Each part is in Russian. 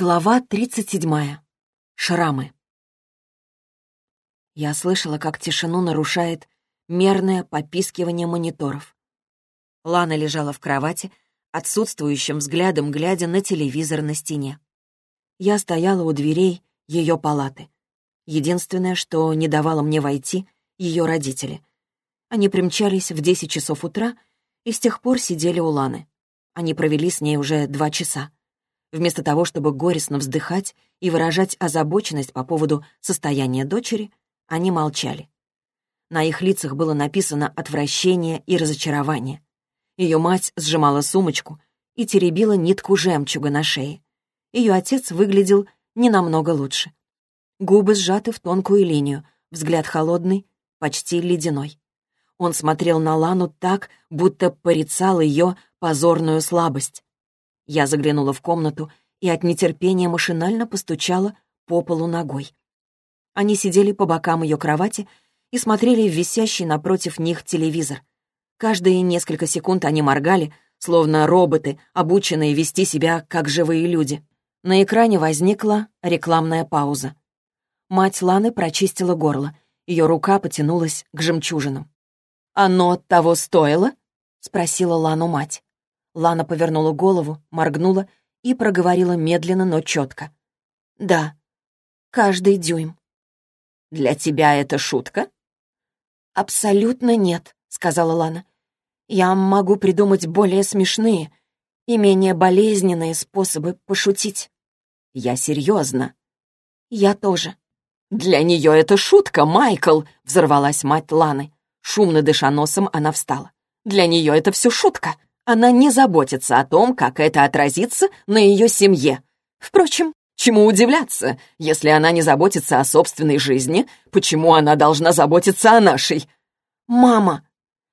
Глава 37. Шрамы. Я слышала, как тишину нарушает мерное попискивание мониторов. Лана лежала в кровати, отсутствующим взглядом глядя на телевизор на стене. Я стояла у дверей ее палаты. Единственное, что не давало мне войти, — ее родители. Они примчались в 10 часов утра и с тех пор сидели у Ланы. Они провели с ней уже два часа. Вместо того, чтобы горестно вздыхать и выражать озабоченность по поводу состояния дочери, они молчали. На их лицах было написано отвращение и разочарование. Ее мать сжимала сумочку и теребила нитку жемчуга на шее. Ее отец выглядел не намного лучше. Губы сжаты в тонкую линию, взгляд холодный, почти ледяной. Он смотрел на Лану так, будто порицал ее позорную слабость. Я заглянула в комнату и от нетерпения машинально постучала по полу ногой. Они сидели по бокам ее кровати и смотрели в висящий напротив них телевизор. Каждые несколько секунд они моргали, словно роботы, обученные вести себя как живые люди. На экране возникла рекламная пауза. Мать Ланы прочистила горло. Ее рука потянулась к жемчужинам. «Оно того стоило?» — спросила Лану мать. Лана повернула голову, моргнула и проговорила медленно, но четко. «Да, каждый дюйм». «Для тебя это шутка?» «Абсолютно нет», — сказала Лана. «Я могу придумать более смешные и менее болезненные способы пошутить». «Я серьезно». «Я тоже». «Для нее это шутка, Майкл!» — взорвалась мать Ланы. Шумно дыша носом, она встала. «Для нее это все шутка. Она не заботится о том, как это отразится на ее семье. Впрочем, чему удивляться, если она не заботится о собственной жизни, почему она должна заботиться о нашей? «Мама,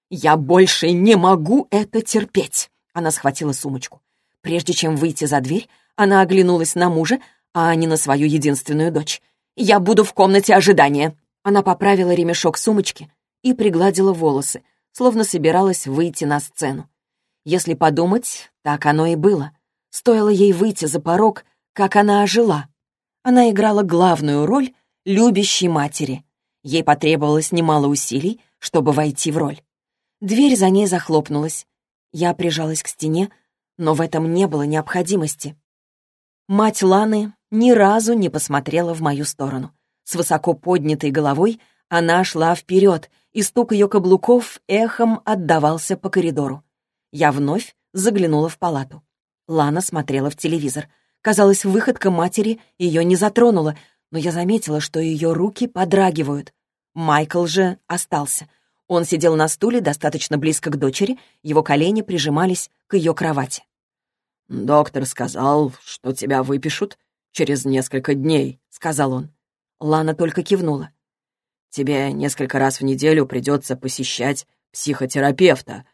я больше не могу это терпеть!» Она схватила сумочку. Прежде чем выйти за дверь, она оглянулась на мужа, а не на свою единственную дочь. «Я буду в комнате ожидания!» Она поправила ремешок сумочки и пригладила волосы, словно собиралась выйти на сцену. Если подумать, так оно и было. Стоило ей выйти за порог, как она ожила. Она играла главную роль любящей матери. Ей потребовалось немало усилий, чтобы войти в роль. Дверь за ней захлопнулась. Я прижалась к стене, но в этом не было необходимости. Мать Ланы ни разу не посмотрела в мою сторону. С высоко поднятой головой она шла вперед, и стук ее каблуков эхом отдавался по коридору. Я вновь заглянула в палату. Лана смотрела в телевизор. Казалось, выходка матери ее не затронула, но я заметила, что ее руки подрагивают. Майкл же остался. Он сидел на стуле достаточно близко к дочери, его колени прижимались к ее кровати. «Доктор сказал, что тебя выпишут через несколько дней», — сказал он. Лана только кивнула. «Тебе несколько раз в неделю придется посещать психотерапевта,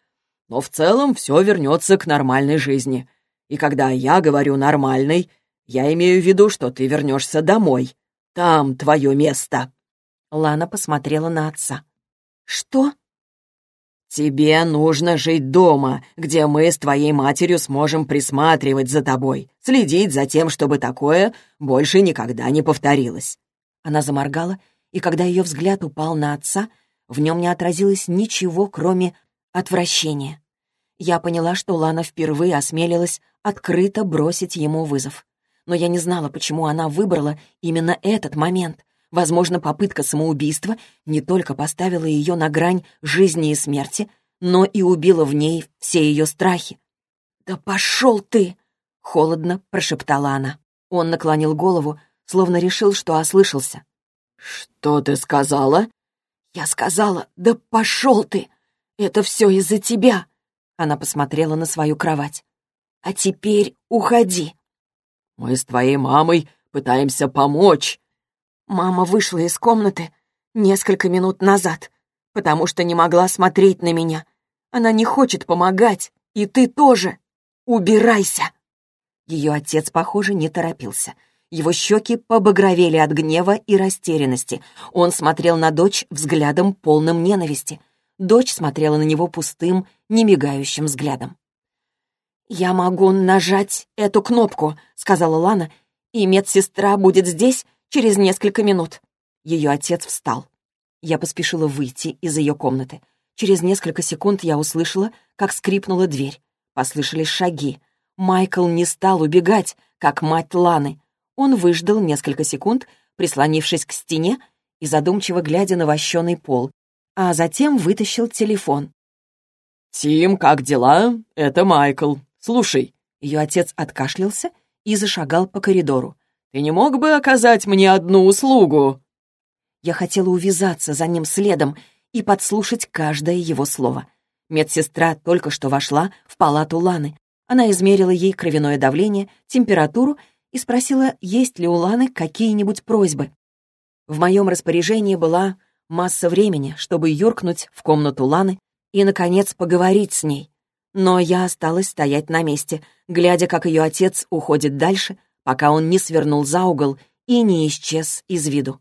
но в целом все вернется к нормальной жизни. И когда я говорю «нормальной», я имею в виду, что ты вернешься домой. Там твое место». Лана посмотрела на отца. «Что?» «Тебе нужно жить дома, где мы с твоей матерью сможем присматривать за тобой, следить за тем, чтобы такое больше никогда не повторилось». Она заморгала, и когда ее взгляд упал на отца, в нем не отразилось ничего, кроме отвращения я поняла, что Лана впервые осмелилась открыто бросить ему вызов. Но я не знала, почему она выбрала именно этот момент. Возможно, попытка самоубийства не только поставила ее на грань жизни и смерти, но и убила в ней все ее страхи. «Да пошел ты!» — холодно прошептала она. Он наклонил голову, словно решил, что ослышался. «Что ты сказала?» «Я сказала, да пошел ты! Это все из-за тебя!» Она посмотрела на свою кровать. «А теперь уходи». «Мы с твоей мамой пытаемся помочь». Мама вышла из комнаты несколько минут назад, потому что не могла смотреть на меня. Она не хочет помогать, и ты тоже. Убирайся. Ее отец, похоже, не торопился. Его щеки побагровели от гнева и растерянности. Он смотрел на дочь взглядом полным ненависти — Дочь смотрела на него пустым, немигающим взглядом. «Я могу нажать эту кнопку», — сказала Лана, И медсестра будет здесь через несколько минут». Ее отец встал. Я поспешила выйти из ее комнаты. Через несколько секунд я услышала, как скрипнула дверь. Послышались шаги. Майкл не стал убегать, как мать Ланы. Он выждал несколько секунд, прислонившись к стене и задумчиво глядя на вощеный пол, а затем вытащил телефон. «Тим, как дела? Это Майкл. Слушай». Ее отец откашлялся и зашагал по коридору. «Ты не мог бы оказать мне одну услугу?» Я хотела увязаться за ним следом и подслушать каждое его слово. Медсестра только что вошла в палату Ланы. Она измерила ей кровяное давление, температуру и спросила, есть ли у Ланы какие-нибудь просьбы. В моем распоряжении была масса времени, чтобы юркнуть в комнату Ланы и, наконец, поговорить с ней. Но я осталась стоять на месте, глядя, как ее отец уходит дальше, пока он не свернул за угол и не исчез из виду.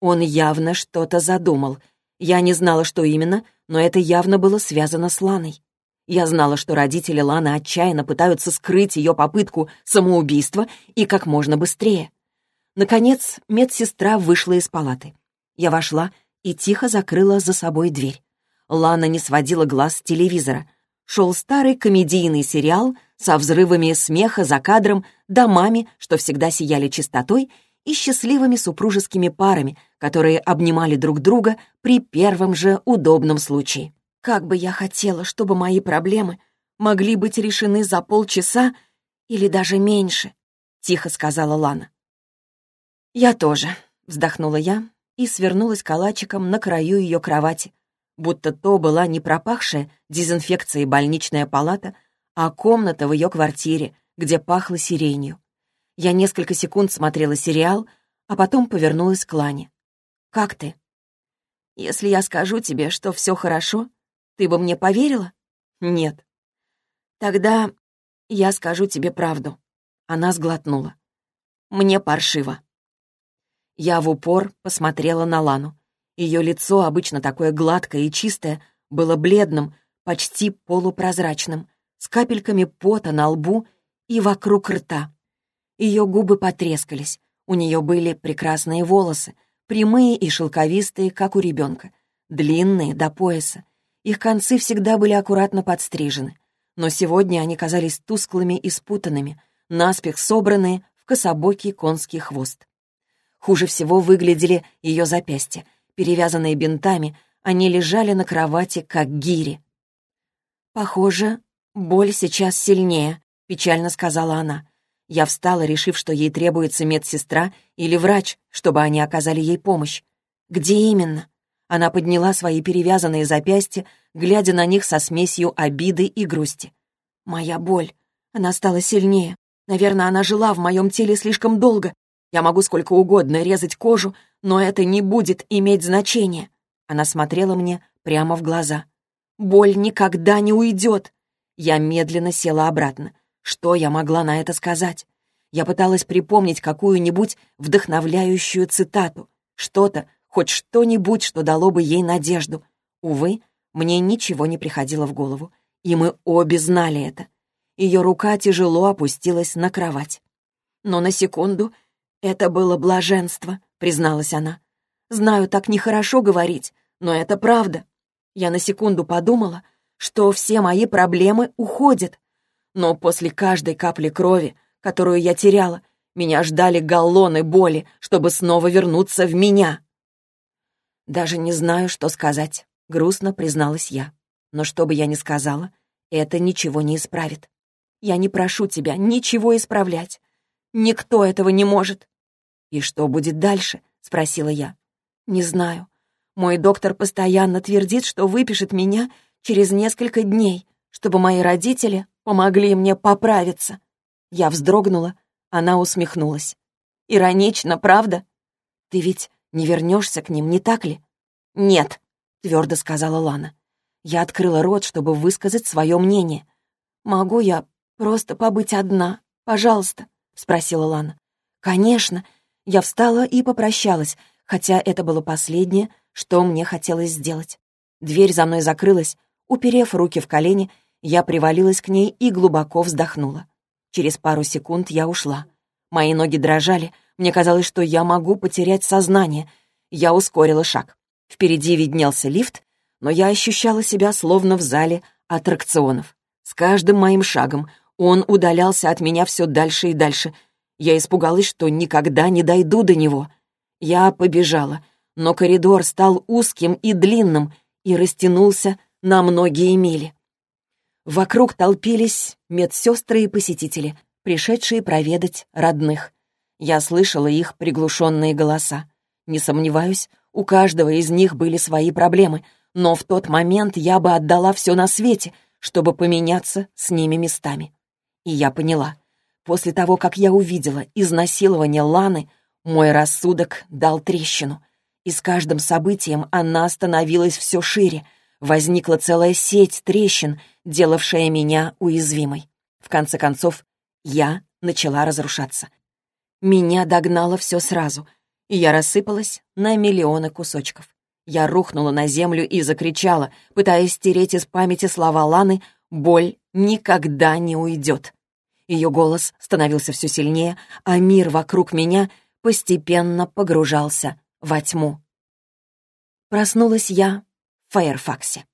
Он явно что-то задумал. Я не знала, что именно, но это явно было связано с Ланой. Я знала, что родители Ланы отчаянно пытаются скрыть ее попытку самоубийства и как можно быстрее. Наконец, медсестра вышла из палаты. Я вошла и тихо закрыла за собой дверь. Лана не сводила глаз с телевизора. Шел старый комедийный сериал со взрывами смеха за кадром, домами, что всегда сияли чистотой, и счастливыми супружескими парами, которые обнимали друг друга при первом же удобном случае. Как бы я хотела, чтобы мои проблемы могли быть решены за полчаса или даже меньше, — тихо сказала Лана. «Я тоже», — вздохнула я и свернулась калачиком на краю ее кровати, будто то была не пропахшая дезинфекцией больничная палата, а комната в ее квартире, где пахло сиренью. Я несколько секунд смотрела сериал, а потом повернулась к Лане. «Как ты?» «Если я скажу тебе, что все хорошо, ты бы мне поверила?» «Нет». «Тогда я скажу тебе правду». Она сглотнула. «Мне паршиво». Я в упор посмотрела на Лану. Ее лицо, обычно такое гладкое и чистое, было бледным, почти полупрозрачным, с капельками пота на лбу и вокруг рта. Ее губы потрескались. У нее были прекрасные волосы, прямые и шелковистые, как у ребенка, длинные до пояса. Их концы всегда были аккуратно подстрижены. Но сегодня они казались тусклыми и спутанными, наспех собранные в кособокий конский хвост. Хуже всего выглядели ее запястья. Перевязанные бинтами, они лежали на кровати, как гири. «Похоже, боль сейчас сильнее», — печально сказала она. Я встала, решив, что ей требуется медсестра или врач, чтобы они оказали ей помощь. Где именно? Она подняла свои перевязанные запястья, глядя на них со смесью обиды и грусти. Моя боль. Она стала сильнее. Наверное, она жила в моем теле слишком долго. Я могу сколько угодно резать кожу, но это не будет иметь значения. Она смотрела мне прямо в глаза. Боль никогда не уйдет. Я медленно села обратно. Что я могла на это сказать? Я пыталась припомнить какую-нибудь вдохновляющую цитату, что-то, хоть что-нибудь, что дало бы ей надежду. Увы, мне ничего не приходило в голову, и мы обе знали это. Ее рука тяжело опустилась на кровать. Но на секунду это было блаженство, призналась она. Знаю, так нехорошо говорить, но это правда. Я на секунду подумала, что все мои проблемы уходят, но после каждой капли крови, которую я теряла, меня ждали галлоны боли, чтобы снова вернуться в меня. Даже не знаю, что сказать, грустно призналась я. Но что бы я ни сказала, это ничего не исправит. Я не прошу тебя ничего исправлять. Никто этого не может. «И что будет дальше?» — спросила я. «Не знаю. Мой доктор постоянно твердит, что выпишет меня через несколько дней, чтобы мои родители помогли мне поправиться». Я вздрогнула, она усмехнулась. «Иронично, правда? Ты ведь не вернешься к ним, не так ли?» «Нет», — твердо сказала Лана. Я открыла рот, чтобы высказать свое мнение. «Могу я просто побыть одна? Пожалуйста», — спросила Лана. «Конечно». Я встала и попрощалась, хотя это было последнее, что мне хотелось сделать. Дверь за мной закрылась. Уперев руки в колени, я привалилась к ней и глубоко вздохнула. Через пару секунд я ушла. Мои ноги дрожали, мне казалось, что я могу потерять сознание. Я ускорила шаг. Впереди виднелся лифт, но я ощущала себя словно в зале аттракционов. С каждым моим шагом он удалялся от меня все дальше и дальше. Я испугалась, что никогда не дойду до него. Я побежала, но коридор стал узким и длинным и растянулся на многие мили. Вокруг толпились медсестры и посетители, пришедшие проведать родных. Я слышала их приглушенные голоса. Не сомневаюсь, у каждого из них были свои проблемы, но в тот момент я бы отдала все на свете, чтобы поменяться с ними местами. И я поняла. После того, как я увидела изнасилование Ланы, мой рассудок дал трещину. И с каждым событием она становилась все шире. Возникла целая сеть трещин, делавшая меня уязвимой. В конце концов, я начала разрушаться. Меня догнало все сразу, и я рассыпалась на миллионы кусочков. Я рухнула на землю и закричала, пытаясь стереть из памяти слова Ланы «Боль никогда не уйдет». Ее голос становился все сильнее, а мир вокруг меня постепенно погружался во тьму. Проснулась я в Фаерфаксе.